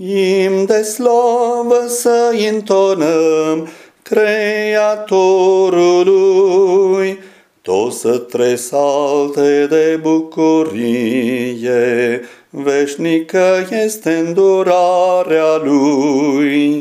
Im de slavă să intonăm Creatorului, tot să tresalte de bucurie, veșnică este îndurarea Lui.